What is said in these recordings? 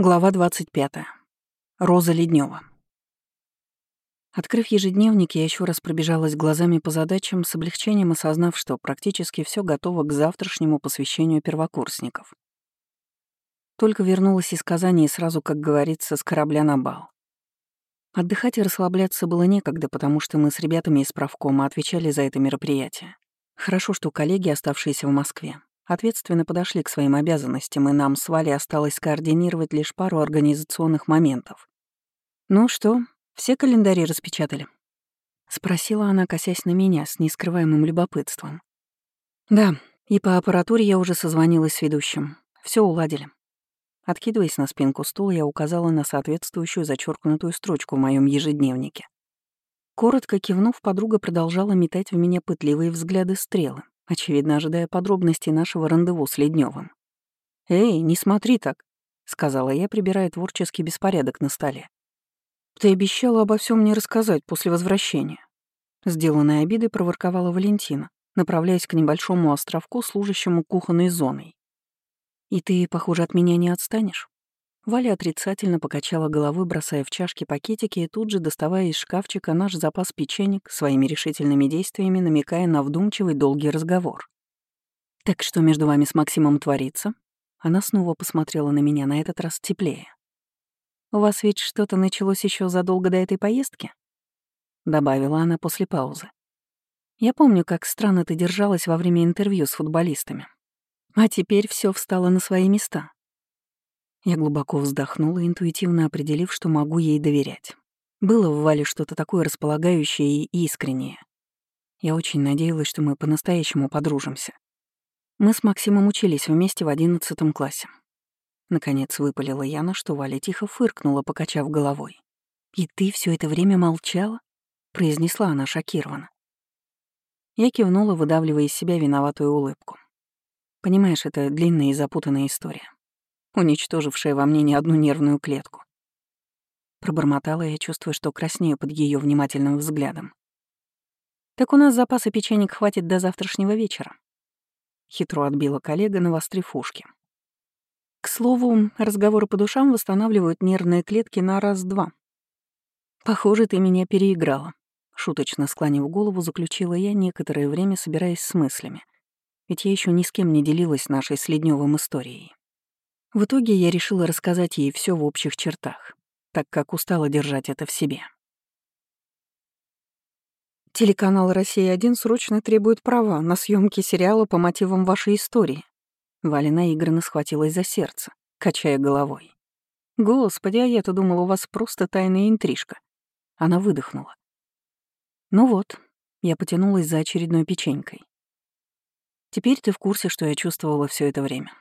Глава 25. Роза Леднева. Открыв ежедневник, я еще раз пробежалась глазами по задачам, с облегчением осознав, что практически все готово к завтрашнему посвящению первокурсников. Только вернулась из Казани и сразу, как говорится, с корабля на бал. Отдыхать и расслабляться было некогда, потому что мы с ребятами из правкома отвечали за это мероприятие. Хорошо, что коллеги, оставшиеся в Москве, ответственно подошли к своим обязанностям, и нам с Валей осталось координировать лишь пару организационных моментов. «Ну что, все календари распечатали?» — спросила она, косясь на меня с нескрываемым любопытством. «Да, и по аппаратуре я уже созвонилась с ведущим. Все уладили». Откидываясь на спинку стула, я указала на соответствующую зачеркнутую строчку в моем ежедневнике. Коротко кивнув, подруга продолжала метать в меня пытливые взгляды стрелы, очевидно ожидая подробностей нашего рандеву с Ледневым. «Эй, не смотри так», — сказала я, прибирая творческий беспорядок на столе. «Ты обещала обо всем мне рассказать после возвращения». Сделанной обидой проворковала Валентина, направляясь к небольшому островку, служащему кухонной зоной. «И ты, похоже, от меня не отстанешь?» Валя отрицательно покачала головой, бросая в чашки пакетики и тут же доставая из шкафчика наш запас печенек, своими решительными действиями намекая на вдумчивый долгий разговор. «Так что между вами с Максимом творится?» Она снова посмотрела на меня, на этот раз теплее. «У вас ведь что-то началось еще задолго до этой поездки?» Добавила она после паузы. «Я помню, как странно ты держалась во время интервью с футболистами. А теперь все встало на свои места. Я глубоко вздохнула, интуитивно определив, что могу ей доверять. Было в Вале что-то такое располагающее и искреннее. Я очень надеялась, что мы по-настоящему подружимся. Мы с Максимом учились вместе в одиннадцатом классе. Наконец выпалила Яна, что Валя тихо фыркнула, покачав головой. «И ты все это время молчала?» — произнесла она шокированно. Я кивнула, выдавливая из себя виноватую улыбку. Понимаешь, это длинная и запутанная история уничтожившая во мне не одну нервную клетку. Пробормотала я, чувствуя, что краснею под ее внимательным взглядом. «Так у нас запаса печенек хватит до завтрашнего вечера», — хитро отбила коллега, навострив ушки. К слову, разговоры по душам восстанавливают нервные клетки на раз-два. «Похоже, ты меня переиграла», — шуточно склонив голову, заключила я некоторое время, собираясь с мыслями. Ведь я еще ни с кем не делилась нашей с историей. В итоге я решила рассказать ей все в общих чертах, так как устала держать это в себе. Телеканал «Россия-1» срочно требует права на съемки сериала по мотивам вашей истории. Валя наигранно схватилась за сердце, качая головой. «Господи, а я-то думала, у вас просто тайная интрижка». Она выдохнула. «Ну вот», — я потянулась за очередной печенькой. «Теперь ты в курсе, что я чувствовала все это время.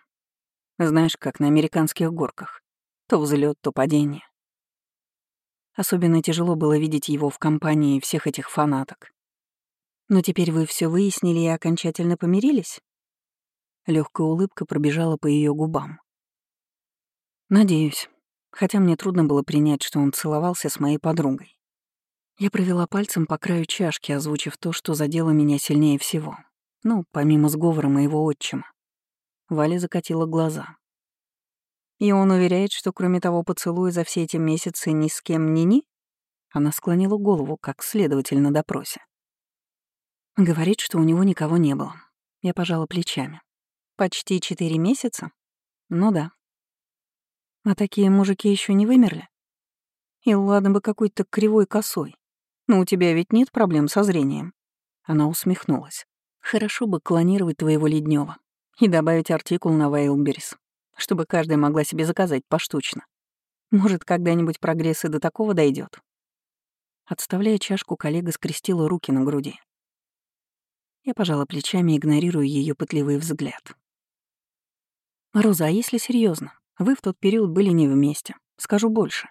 Знаешь, как на американских горках. То взлет, то падение. Особенно тяжело было видеть его в компании всех этих фанаток. Но теперь вы все выяснили и окончательно помирились? Легкая улыбка пробежала по ее губам. Надеюсь, хотя мне трудно было принять, что он целовался с моей подругой. Я провела пальцем по краю чашки, озвучив то, что задело меня сильнее всего. Ну, помимо сговора моего отчима. Валя закатила глаза. «И он уверяет, что кроме того поцелуя за все эти месяцы ни с кем ни-ни?» Она склонила голову, как следователь на допросе. Говорит, что у него никого не было. Я пожала плечами. «Почти четыре месяца? Ну да. А такие мужики еще не вымерли? И ладно бы какой-то кривой косой. Но у тебя ведь нет проблем со зрением?» Она усмехнулась. «Хорошо бы клонировать твоего Леднева и добавить артикул на Вейлберис, чтобы каждая могла себе заказать поштучно. Может, когда-нибудь прогресс и до такого дойдет. Отставляя чашку, коллега скрестила руки на груди. Я пожала плечами, игнорируя ее пытливый взгляд. «Роза, а если серьезно, вы в тот период были не вместе. Скажу больше.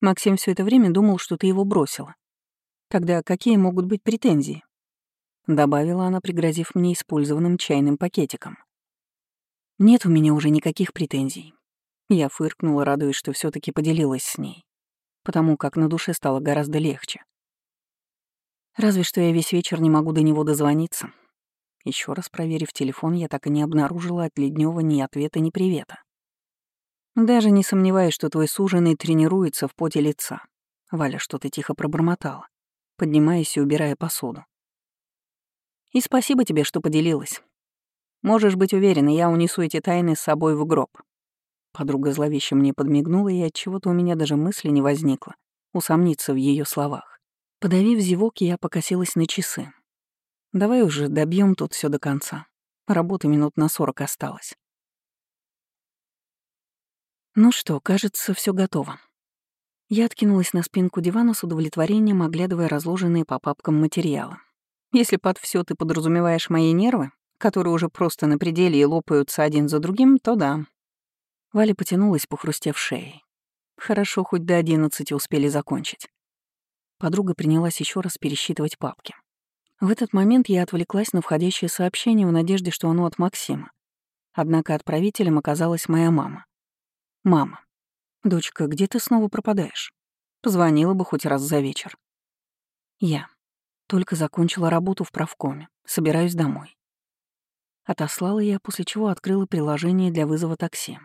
Максим все это время думал, что ты его бросила. Тогда какие могут быть претензии?» Добавила она, пригрозив мне использованным чайным пакетиком. Нет у меня уже никаких претензий. Я фыркнула, радуясь, что все таки поделилась с ней, потому как на душе стало гораздо легче. Разве что я весь вечер не могу до него дозвониться. Еще раз проверив телефон, я так и не обнаружила от Леднева ни ответа, ни привета. Даже не сомневаюсь, что твой суженый тренируется в поте лица. Валя что-то тихо пробормотала, поднимаясь и убирая посуду. И спасибо тебе, что поделилась. Можешь быть уверена, я унесу эти тайны с собой в гроб. Подруга зловеще мне подмигнула, и от чего-то у меня даже мысли не возникло усомниться в ее словах. Подавив зевок, я покосилась на часы. Давай уже добьем тут все до конца. Работы минут на сорок осталось. Ну что, кажется, все готово. Я откинулась на спинку дивана с удовлетворением, оглядывая разложенные по папкам материалы. Если под все ты подразумеваешь мои нервы, которые уже просто на пределе и лопаются один за другим, то да. Валя потянулась, похрустев шеей. Хорошо, хоть до одиннадцати успели закончить. Подруга принялась еще раз пересчитывать папки. В этот момент я отвлеклась на входящее сообщение в надежде, что оно от Максима. Однако отправителем оказалась моя мама. «Мама, дочка, где ты снова пропадаешь? Позвонила бы хоть раз за вечер». «Я. Только закончила работу в правкоме. Собираюсь домой». Отослала я, после чего открыла приложение для вызова такси.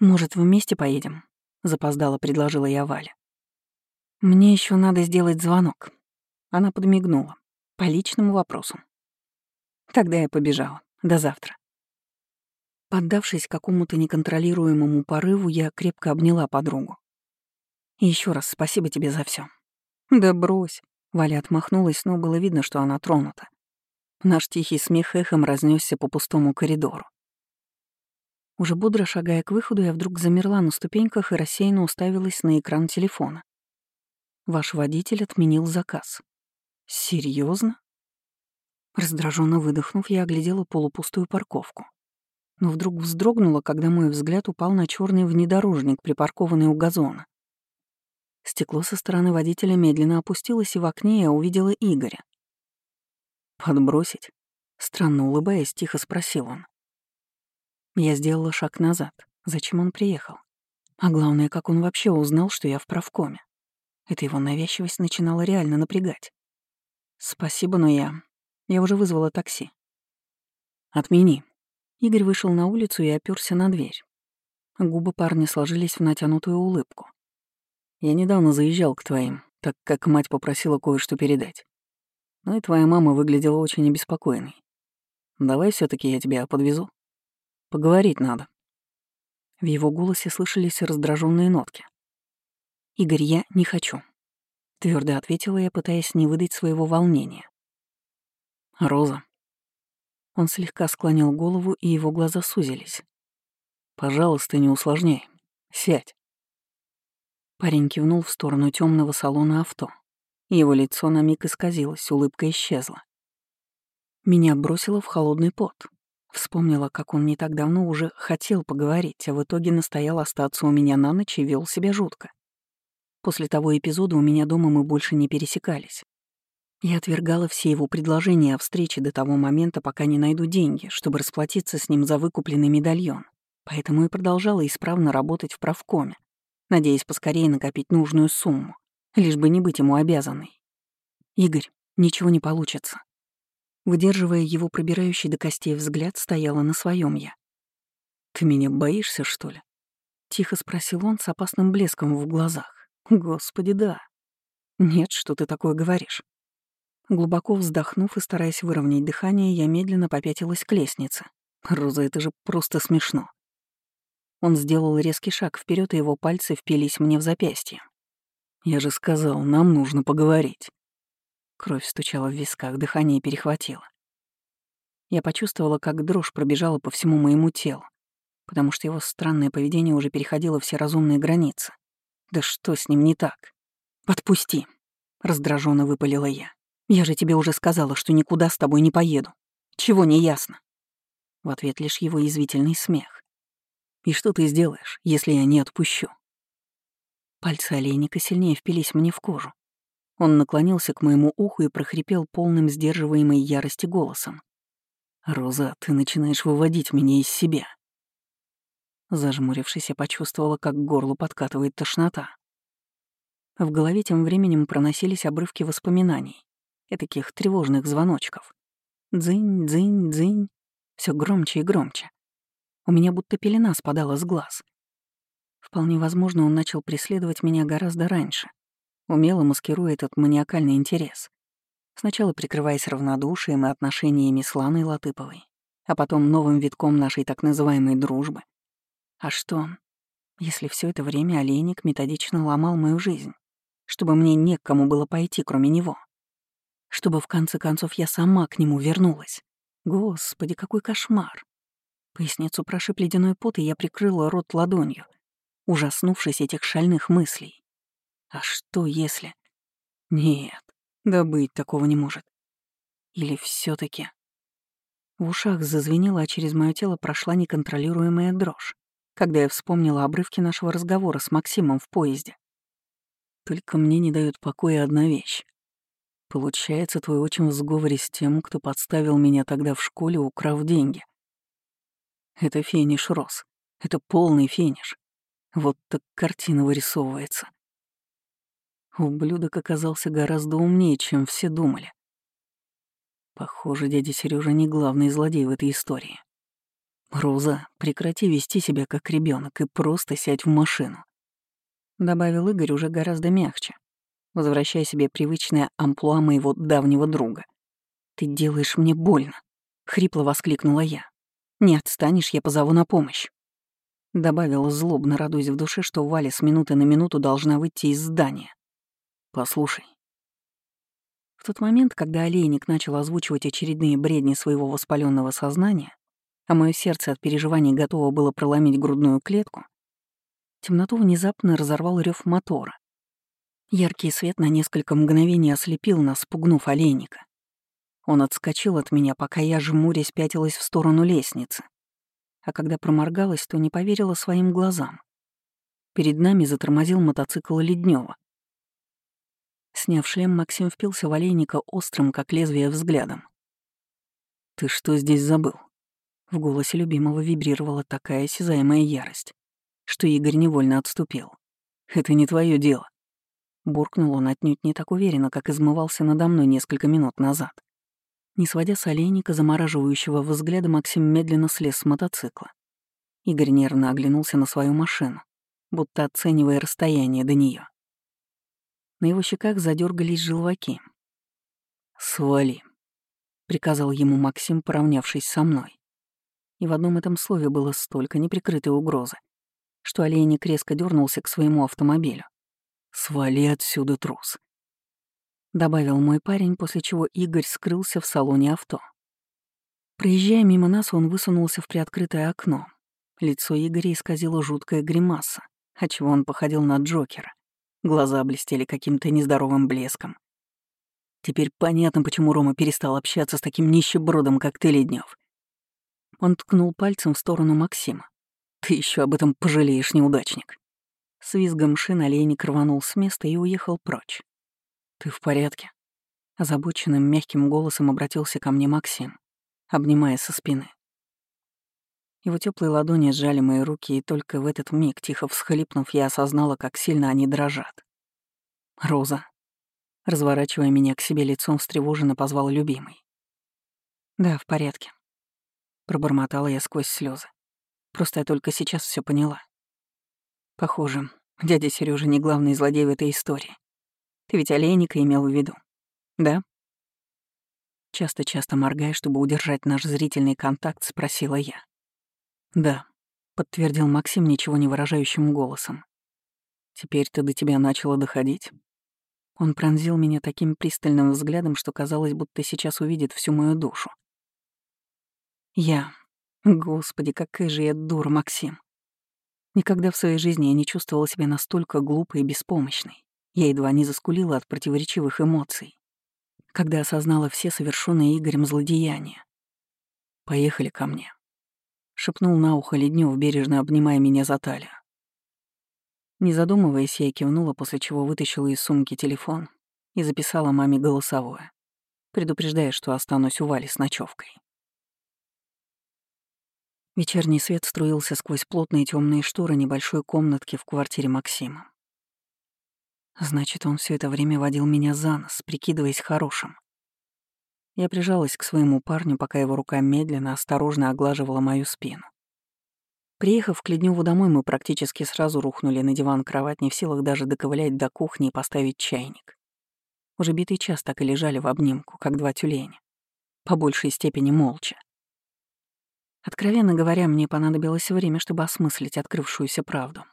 «Может, вместе поедем?» — запоздала, предложила я Вале. «Мне еще надо сделать звонок». Она подмигнула. По личному вопросу. Тогда я побежала. До завтра. Поддавшись какому-то неконтролируемому порыву, я крепко обняла подругу. еще раз спасибо тебе за все. Да брось. Валя отмахнулась, но было видно, что она тронута. Наш тихий смех эхом разнесся по пустому коридору. Уже бодро шагая к выходу, я вдруг замерла на ступеньках и рассеянно уставилась на экран телефона. Ваш водитель отменил заказ. Серьезно? Раздраженно выдохнув, я оглядела полупустую парковку. Но вдруг вздрогнула, когда мой взгляд упал на черный внедорожник, припаркованный у газона. Стекло со стороны водителя медленно опустилось, и в окне я увидела Игоря. «Подбросить?» Странно улыбаясь, тихо спросил он. Я сделала шаг назад. Зачем он приехал? А главное, как он вообще узнал, что я в правкоме? Эта его навязчивость начинала реально напрягать. «Спасибо, но я... Я уже вызвала такси». «Отмени». Игорь вышел на улицу и оперся на дверь. Губы парня сложились в натянутую улыбку. «Я недавно заезжал к твоим, так как мать попросила кое-что передать. Но и твоя мама выглядела очень обеспокоенной. Давай все таки я тебя подвезу. Поговорить надо». В его голосе слышались раздраженные нотки. «Игорь, я не хочу твердо ответила я, пытаясь не выдать своего волнения. «Роза». Он слегка склонил голову, и его глаза сузились. «Пожалуйста, не усложняй. Сядь». Парень кивнул в сторону темного салона авто. Его лицо на миг исказилось, улыбка исчезла. Меня бросило в холодный пот. Вспомнила, как он не так давно уже хотел поговорить, а в итоге настоял остаться у меня на ночь и вел себя жутко. После того эпизода у меня дома мы больше не пересекались. Я отвергала все его предложения о встрече до того момента, пока не найду деньги, чтобы расплатиться с ним за выкупленный медальон. Поэтому и продолжала исправно работать в правкоме, надеясь поскорее накопить нужную сумму, лишь бы не быть ему обязанной. «Игорь, ничего не получится». Выдерживая его пробирающий до костей взгляд, стояла на своем я. «Ты меня боишься, что ли?» — тихо спросил он с опасным блеском в глазах. Господи, да. Нет, что ты такое говоришь. Глубоко вздохнув и стараясь выровнять дыхание, я медленно попятилась к лестнице. Роза, это же просто смешно. Он сделал резкий шаг вперед, и его пальцы впились мне в запястье. Я же сказал, нам нужно поговорить. Кровь стучала в висках, дыхание перехватило. Я почувствовала, как дрожь пробежала по всему моему телу, потому что его странное поведение уже переходило все разумные границы. Да что с ним не так? Подпусти, раздраженно выпалила я. Я же тебе уже сказала, что никуда с тобой не поеду. Чего не ясно? В ответ лишь его язвительный смех. И что ты сделаешь, если я не отпущу? Пальцы олейника сильнее впились мне в кожу. Он наклонился к моему уху и прохрипел полным сдерживаемой ярости голосом. «Роза, ты начинаешь выводить меня из себя». Зажмурившись, я почувствовала, как к горлу подкатывает тошнота. В голове тем временем проносились обрывки воспоминаний, и таких тревожных звоночков. Дзынь, дзынь, дзынь. Все громче и громче. У меня будто пелена спадала с глаз. Вполне возможно, он начал преследовать меня гораздо раньше, умело маскируя этот маниакальный интерес. Сначала прикрываясь равнодушием и отношениями с Ланой Латыповой, а потом новым витком нашей так называемой дружбы. А что, если все это время олейник методично ломал мою жизнь, чтобы мне не к кому было пойти, кроме него? Чтобы в конце концов я сама к нему вернулась? Господи, какой кошмар! Поясницу прошиб ледяной пот, и я прикрыла рот ладонью, ужаснувшись этих шальных мыслей. А что если... Нет, да быть такого не может. Или все таки В ушах зазвенело, а через мое тело прошла неконтролируемая дрожь, когда я вспомнила обрывки нашего разговора с Максимом в поезде. Только мне не дает покоя одна вещь. Получается, твой отчим в сговоре с тем, кто подставил меня тогда в школе, украв деньги. Это финиш, Рос. Это полный финиш. Вот так картина вырисовывается. Ублюдок оказался гораздо умнее, чем все думали. Похоже, дядя Сережа не главный злодей в этой истории. Роза, прекрати вести себя как ребенок и просто сядь в машину. Добавил Игорь уже гораздо мягче, возвращая себе привычное амплуа моего давнего друга. «Ты делаешь мне больно», — хрипло воскликнула я. «Не отстанешь, я позову на помощь». Добавила злобно, радуясь в душе, что Валя с минуты на минуту должна выйти из здания. «Послушай». В тот момент, когда олейник начал озвучивать очередные бредни своего воспаленного сознания, а мое сердце от переживаний готово было проломить грудную клетку, темноту внезапно разорвал рев мотора. Яркий свет на несколько мгновений ослепил нас, пугнув олейника. Он отскочил от меня, пока я, жмурясь, пятилась в сторону лестницы. А когда проморгалась, то не поверила своим глазам. Перед нами затормозил мотоцикл Леднева. Сняв шлем, Максим впился в олейника острым, как лезвие, взглядом. «Ты что здесь забыл?» В голосе любимого вибрировала такая осязаемая ярость, что Игорь невольно отступил. «Это не твое дело. Буркнул он отнюдь не так уверенно, как измывался надо мной несколько минут назад. Не сводя с олейника, замораживающего взгляда, Максим медленно слез с мотоцикла. Игорь нервно оглянулся на свою машину, будто оценивая расстояние до нее. На его щеках задергались желваки. «Свали», — приказал ему Максим, поравнявшись со мной. И в одном этом слове было столько неприкрытой угрозы, что олейник резко дернулся к своему автомобилю. «Свали отсюда, трус», — добавил мой парень, после чего Игорь скрылся в салоне авто. Проезжая мимо нас, он высунулся в приоткрытое окно. Лицо Игоря исказило жуткая гримаса, отчего он походил на Джокера. Глаза блестели каким-то нездоровым блеском. Теперь понятно, почему Рома перестал общаться с таким нищебродом, как ты, Леднев. Он ткнул пальцем в сторону Максима. «Ты еще об этом пожалеешь, неудачник». С визгом шин олейник рванул с места и уехал прочь. «Ты в порядке?» Озабоченным мягким голосом обратился ко мне Максим, обнимая со спины. Его теплые ладони сжали мои руки, и только в этот миг, тихо всхлипнув, я осознала, как сильно они дрожат. «Роза», разворачивая меня к себе лицом, встревоженно позвал любимый. «Да, в порядке», — пробормотала я сквозь слезы. Просто я только сейчас все поняла. Похоже, дядя Сережа не главный злодей в этой истории. Ты ведь олейника имел в виду, да? Часто-часто моргая, чтобы удержать наш зрительный контакт, спросила я. «Да», — подтвердил Максим ничего не выражающим голосом. «Теперь-то до тебя начало доходить». Он пронзил меня таким пристальным взглядом, что казалось, будто сейчас увидит всю мою душу. Я... Господи, какая же я дура, Максим. Никогда в своей жизни я не чувствовала себя настолько глупой и беспомощной. Я едва не заскулила от противоречивых эмоций, когда осознала все совершенные Игорем злодеяния. «Поехали ко мне», — шепнул на ухо Леднев, бережно обнимая меня за талию. Не задумываясь, я кивнула, после чего вытащила из сумки телефон и записала маме голосовое, предупреждая, что останусь у Вали с ночевкой. Вечерний свет струился сквозь плотные темные шторы небольшой комнатки в квартире Максима. Значит, он все это время водил меня за нос, прикидываясь хорошим. Я прижалась к своему парню, пока его рука медленно, осторожно оглаживала мою спину. Приехав к Ледневу домой, мы практически сразу рухнули на диван-кровать, не в силах даже доковылять до кухни и поставить чайник. Уже битый час так и лежали в обнимку, как два тюленя. По большей степени молча. Откровенно говоря, мне понадобилось время, чтобы осмыслить открывшуюся правду.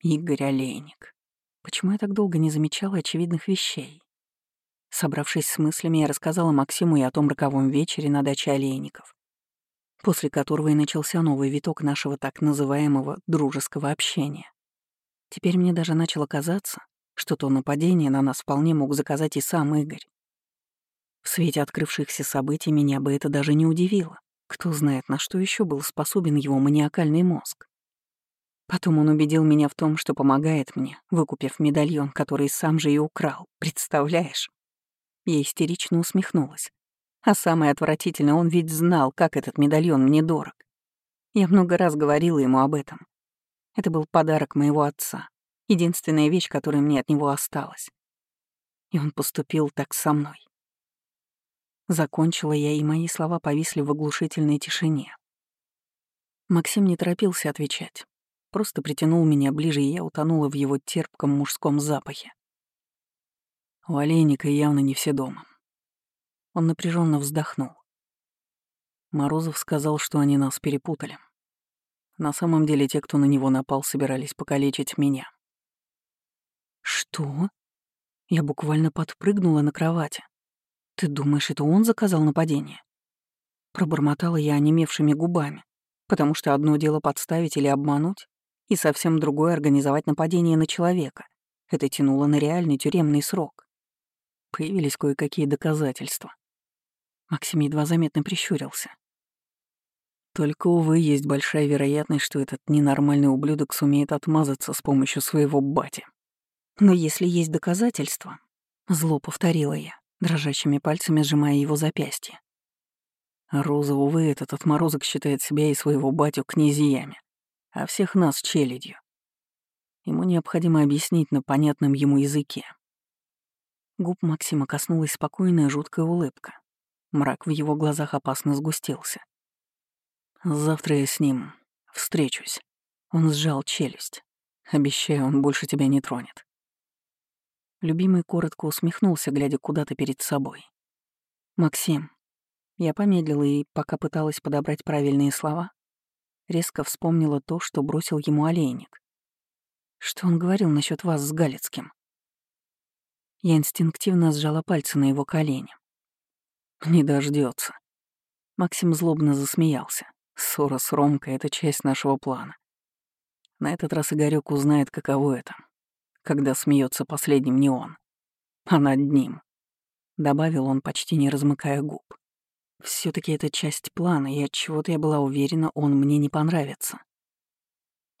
Игорь Олейник. Почему я так долго не замечала очевидных вещей? Собравшись с мыслями, я рассказала Максиму и о том роковом вечере на даче Олейников после которого и начался новый виток нашего так называемого дружеского общения. Теперь мне даже начало казаться, что то нападение на нас вполне мог заказать и сам Игорь. В свете открывшихся событий меня бы это даже не удивило. Кто знает, на что еще был способен его маниакальный мозг. Потом он убедил меня в том, что помогает мне, выкупив медальон, который сам же и украл. Представляешь? Я истерично усмехнулась. А самое отвратительное, он ведь знал, как этот медальон мне дорог. Я много раз говорила ему об этом. Это был подарок моего отца, единственная вещь, которая мне от него осталась. И он поступил так со мной. Закончила я, и мои слова повисли в оглушительной тишине. Максим не торопился отвечать. Просто притянул меня ближе, и я утонула в его терпком мужском запахе. У олейника явно не все дома. Он напряженно вздохнул. Морозов сказал, что они нас перепутали. На самом деле те, кто на него напал, собирались покалечить меня. «Что?» Я буквально подпрыгнула на кровати. «Ты думаешь, это он заказал нападение?» Пробормотала я онемевшими губами, потому что одно дело подставить или обмануть, и совсем другое — организовать нападение на человека. Это тянуло на реальный тюремный срок. Появились кое-какие доказательства. Максим едва заметно прищурился. Только, увы, есть большая вероятность, что этот ненормальный ублюдок сумеет отмазаться с помощью своего бати. Но если есть доказательства, зло повторила я, дрожащими пальцами сжимая его запястье. Роза, увы, этот отморозок считает себя и своего батю князьями, а всех нас челядью. Ему необходимо объяснить на понятном ему языке. Губ Максима коснулась спокойная жуткая улыбка. Мрак в его глазах опасно сгустился. «Завтра я с ним встречусь». Он сжал челюсть. «Обещаю, он больше тебя не тронет». Любимый коротко усмехнулся, глядя куда-то перед собой. «Максим». Я помедлила и, пока пыталась подобрать правильные слова, резко вспомнила то, что бросил ему олейник. Что он говорил насчет вас с Галицким? Я инстинктивно сжала пальцы на его колени. Не дождется. Максим злобно засмеялся. Ссора с Ромкой — это часть нашего плана. На этот раз Игорёк узнает, каково это, когда смеется последним не он, а над ним. Добавил он, почти не размыкая губ. Все таки это часть плана, и от чего-то я была уверена, он мне не понравится.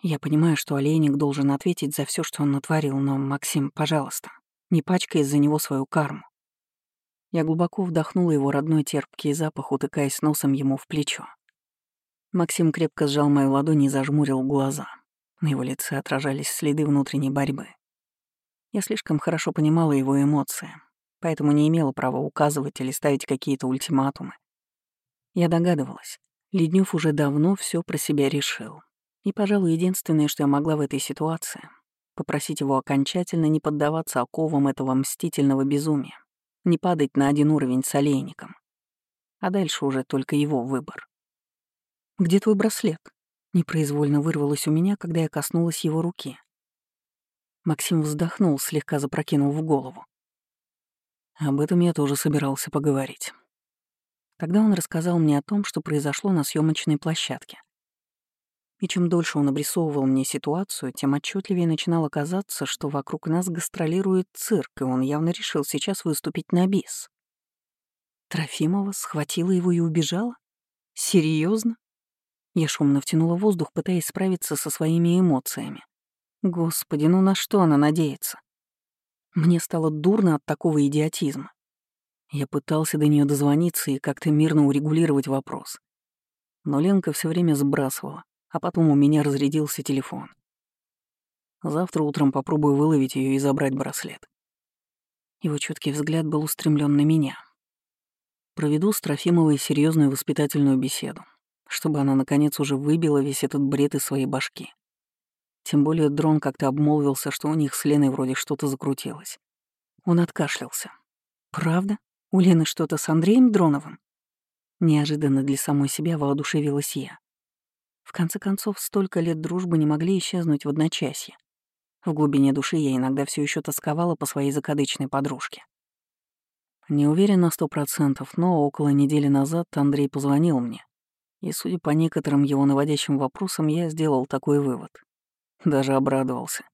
Я понимаю, что Олейник должен ответить за все, что он натворил, но, Максим, пожалуйста, не пачкай из-за него свою карму. Я глубоко вдохнула его родной терпкий запах, утыкаясь носом ему в плечо. Максим крепко сжал мою ладонь и зажмурил глаза. На его лице отражались следы внутренней борьбы. Я слишком хорошо понимала его эмоции, поэтому не имела права указывать или ставить какие-то ультиматумы. Я догадывалась, Леднев уже давно все про себя решил. И, пожалуй, единственное, что я могла в этой ситуации — попросить его окончательно не поддаваться оковам этого мстительного безумия не падать на один уровень с олейником. А дальше уже только его выбор. «Где твой браслет?» Непроизвольно вырвалось у меня, когда я коснулась его руки. Максим вздохнул, слегка запрокинув голову. Об этом я тоже собирался поговорить. Тогда он рассказал мне о том, что произошло на съемочной площадке. И чем дольше он обрисовывал мне ситуацию, тем отчетливее начинало казаться, что вокруг нас гастролирует цирк, и он явно решил сейчас выступить на бис. Трофимова схватила его и убежала? Серьезно? Я шумно втянула воздух, пытаясь справиться со своими эмоциями. Господи, ну на что она надеется? Мне стало дурно от такого идиотизма. Я пытался до нее дозвониться и как-то мирно урегулировать вопрос. Но Ленка все время сбрасывала, а потом у меня разрядился телефон. Завтра утром попробую выловить ее и забрать браслет. Его чуткий взгляд был устремлен на меня. Проведу с Трофимовой серьезную воспитательную беседу. чтобы она, наконец, уже выбила весь этот бред из своей башки. Тем более дрон как-то обмолвился, что у них с Леной вроде что-то закрутилось. Он откашлялся. «Правда? У Лены что-то с Андреем Дроновым?» Неожиданно для самой себя воодушевилась я. В конце концов, столько лет дружбы не могли исчезнуть в одночасье. В глубине души я иногда все еще тосковала по своей закадычной подружке. Не уверен на сто процентов, но около недели назад Андрей позвонил мне. И, судя по некоторым его наводящим вопросам, я сделал такой вывод. Даже обрадовался.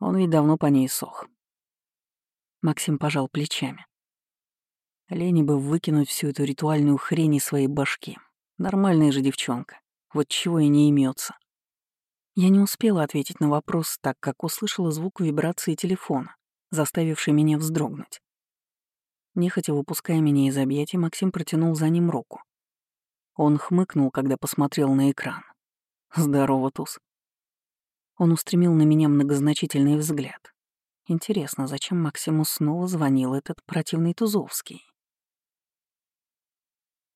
Он ведь давно по ней сох. Максим пожал плечами. Лене бы выкинуть всю эту ритуальную хрень из своей башки. Нормальная же девчонка. Вот чего и не имется. Я не успела ответить на вопрос, так как услышала звук вибрации телефона, заставивший меня вздрогнуть. Нехотя выпуская меня из объятий, Максим протянул за ним руку. Он хмыкнул, когда посмотрел на экран. «Здорово, Туз». Он устремил на меня многозначительный взгляд. Интересно, зачем Максиму снова звонил этот противный Тузовский?